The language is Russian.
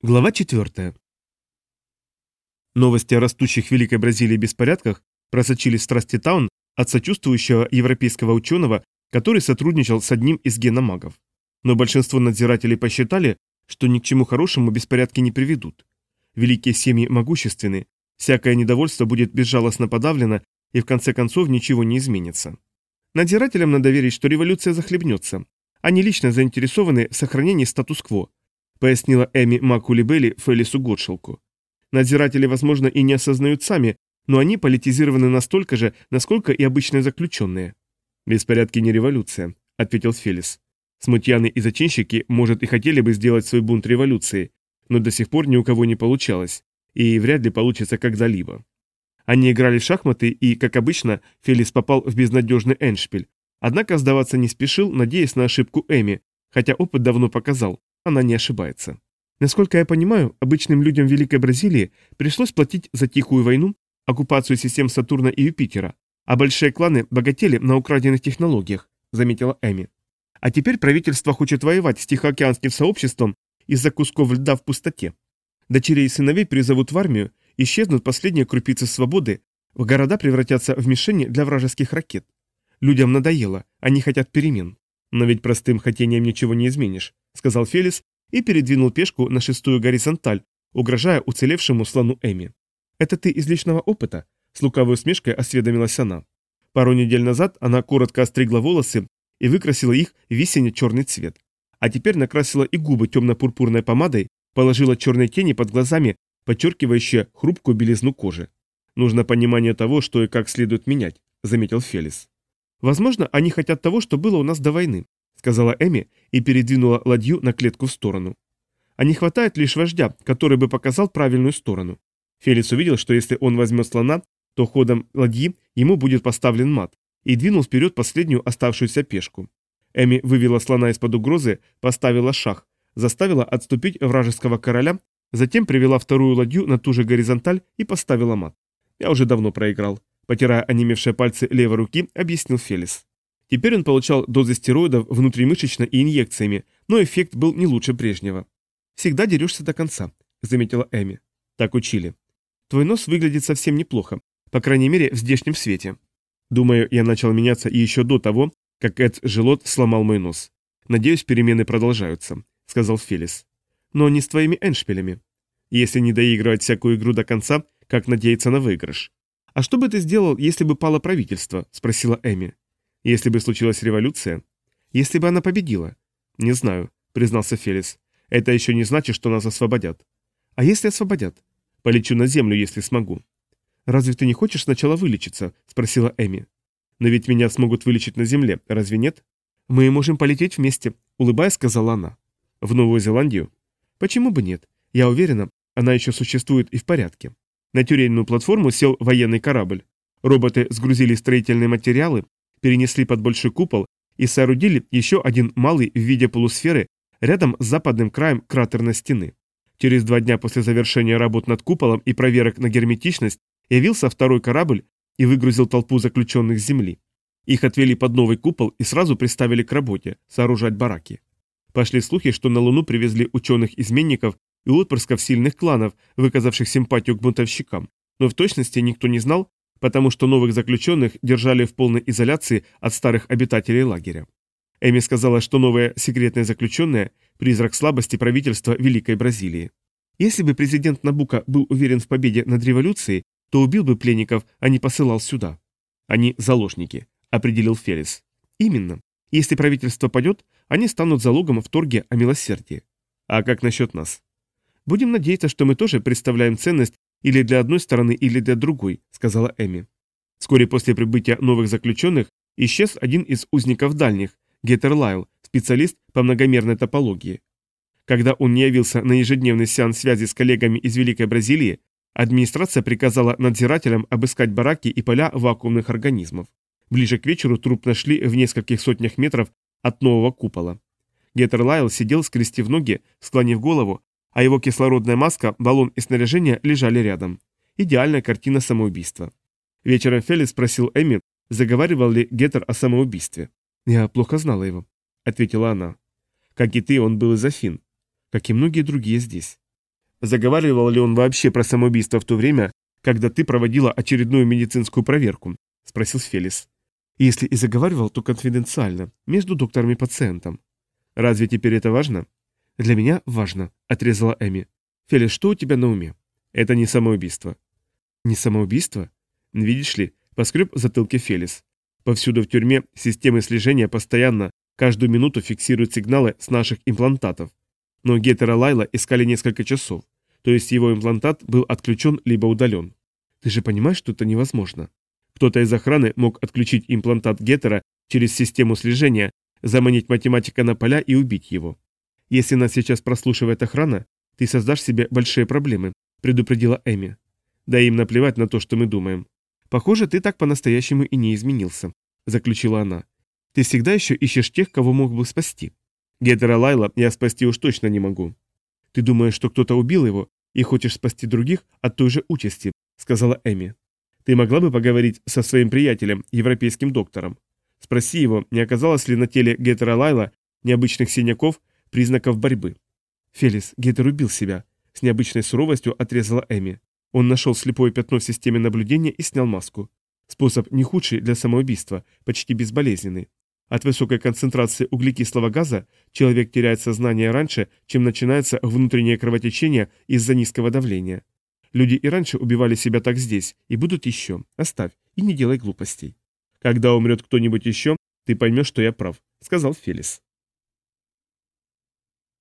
Глава 4. Новости о растущих в Великой Бразилии беспорядках просочились в Страсти Таун от сочувствующего европейского ученого, который сотрудничал с одним из геномагов. Но большинство надзирателей посчитали, что ни к чему хорошему беспорядки не приведут. Великие семьи могущественны, всякое недовольство будет безжалостно подавлено, и в конце концов ничего не изменится. Надзирателям надо верить, что революция захлебнется. Они лично заинтересованы в сохранении статус-кво, пояснила Эми Макулибели Фелису Готшелку. Надзиратели, возможно, и не осознают сами, но они политизированы настолько же, насколько и обычные заключенные. «Беспорядки не революция», — ответил Фелис. Смутьяны и зачинщики, может, и хотели бы сделать свой бунт революцией, но до сих пор ни у кого не получалось, и вряд ли получится когда-либо. Они играли в шахматы, и, как обычно, Фелис попал в безнадежный эншпиль. Однако сдаваться не спешил, надеясь на ошибку Эми, хотя опыт давно показал, она не ошибается. Насколько я понимаю, обычным людям Великой Бразилии пришлось платить за тихую войну, оккупацию систем Сатурна и Юпитера, а большие кланы богатели на украденных технологиях, заметила Эми. А теперь правительство хочет воевать с Тихоокеанским сообществом из-за кусков льда в пустоте. Дочерей и сыновей призовут в армию, исчезнут последние крупицы свободы, в города превратятся в мишени для вражеских ракет. Людям надоело, они хотят перемен. Но ведь простым хотением ничего не изменишь сказал Фелис и передвинул пешку на шестую горизонталь, угрожая уцелевшему слону Эми. «Это ты из личного опыта?» – с лукавой усмешкой осведомилась она. Пару недель назад она коротко остригла волосы и выкрасила их в весенне-черный цвет. А теперь накрасила и губы темно-пурпурной помадой, положила черные тени под глазами, подчеркивающие хрупкую белизну кожи. «Нужно понимание того, что и как следует менять», – заметил Фелис. «Возможно, они хотят того, что было у нас до войны сказала Эми и передвинула ладью на клетку в сторону. А не хватает лишь вождя, который бы показал правильную сторону. Фелис увидел, что если он возьмет слона, то ходом ладьи ему будет поставлен мат, и двинул вперед последнюю оставшуюся пешку. Эми вывела слона из-под угрозы, поставила шах, заставила отступить вражеского короля, затем привела вторую ладью на ту же горизонталь и поставила мат. Я уже давно проиграл. Потирая онемевшие пальцы левой руки, объяснил Фелис. Теперь он получал дозы стероидов внутримышечно и инъекциями, но эффект был не лучше прежнего. «Всегда дерешься до конца», — заметила Эми. «Так учили. Твой нос выглядит совсем неплохо, по крайней мере, в здешнем свете. Думаю, я начал меняться еще до того, как Эд Желот сломал мой нос. Надеюсь, перемены продолжаются», — сказал Фелис. «Но не с твоими эншпилями. Если не доигрывать всякую игру до конца, как надеяться на выигрыш». «А что бы ты сделал, если бы пало правительство?» — спросила Эми. Если бы случилась революция? Если бы она победила? Не знаю, признался Фелис. Это еще не значит, что нас освободят. А если освободят? Полечу на землю, если смогу. Разве ты не хочешь сначала вылечиться? Спросила Эми. Но ведь меня смогут вылечить на земле, разве нет? Мы можем полететь вместе, улыбаясь, сказала она. В Новую Зеландию? Почему бы нет? Я уверена, она еще существует и в порядке. На тюремную платформу сел военный корабль. Роботы сгрузили строительные материалы, перенесли под большой купол и соорудили еще один малый в виде полусферы рядом с западным краем кратерной стены. Через два дня после завершения работ над куполом и проверок на герметичность явился второй корабль и выгрузил толпу заключенных с земли. Их отвели под новый купол и сразу приставили к работе, сооружать бараки. Пошли слухи, что на Луну привезли ученых-изменников и отпрысков сильных кланов, выказавших симпатию к бунтовщикам. Но в точности никто не знал, потому что новых заключенных держали в полной изоляции от старых обитателей лагеря. Эми сказала, что новые секретные заключенные – призрак слабости правительства Великой Бразилии. Если бы президент Набука был уверен в победе над революцией, то убил бы пленников, а не посылал сюда. Они заложники, определил Фелис. Именно. Если правительство падет, они станут залогом в торге о милосердии. А как насчет нас? Будем надеяться, что мы тоже представляем ценность или для одной стороны, или для другой», — сказала Эми. Вскоре после прибытия новых заключенных исчез один из узников дальних, Геттер Лайл, специалист по многомерной топологии. Когда он не явился на ежедневный сеанс связи с коллегами из Великой Бразилии, администрация приказала надзирателям обыскать бараки и поля вакуумных организмов. Ближе к вечеру труп нашли в нескольких сотнях метров от нового купола. Геттер Лайл сидел, скрестив ноги, склонив голову, а его кислородная маска, баллон и снаряжение лежали рядом. Идеальная картина самоубийства. Вечером Фелис спросил Эми, заговаривал ли Геттер о самоубийстве. «Я плохо знала его», — ответила она. «Как и ты, он был из Афин, как и многие другие здесь». Заговаривал ли он вообще про самоубийство в то время, когда ты проводила очередную медицинскую проверку? Спросил Фелис. Если и заговаривал, то конфиденциально, между доктором и пациентом. Разве теперь это важно? Для меня важно, отрезала Эми. Фелис, что у тебя на уме? Это не самоубийство. Не самоубийство? Видишь ли, поскреб в затылке Фелис. Повсюду в тюрьме системы слежения постоянно, каждую минуту фиксируют сигналы с наших имплантатов. Но Геттера Лайла искали несколько часов, то есть его имплантат был отключен либо удален. Ты же понимаешь, что это невозможно. Кто-то из охраны мог отключить имплантат Геттера через систему слежения, заманить математика на поля и убить его. Если нас сейчас прослушивает охрана, ты создашь себе большие проблемы, предупредила Эми. Да им наплевать на то, что мы думаем. Похоже, ты так по-настоящему и не изменился, заключила она. Ты всегда еще ищешь тех, кого мог бы спасти. Геттера Лайла я спасти уж точно не могу. Ты думаешь, что кто-то убил его и хочешь спасти других от той же участи, сказала Эми. Ты могла бы поговорить со своим приятелем, европейским доктором. Спроси его, не оказалось ли на теле Геттера Лайла необычных синяков, признаков борьбы. Фелис, Геттер убил себя. С необычной суровостью отрезала Эми. Он нашел слепое пятно в системе наблюдения и снял маску. Способ не худший для самоубийства, почти безболезненный. От высокой концентрации углекислого газа человек теряет сознание раньше, чем начинается внутреннее кровотечение из-за низкого давления. Люди и раньше убивали себя так здесь, и будут еще. Оставь, и не делай глупостей. Когда умрет кто-нибудь еще, ты поймешь, что я прав, сказал Фелис.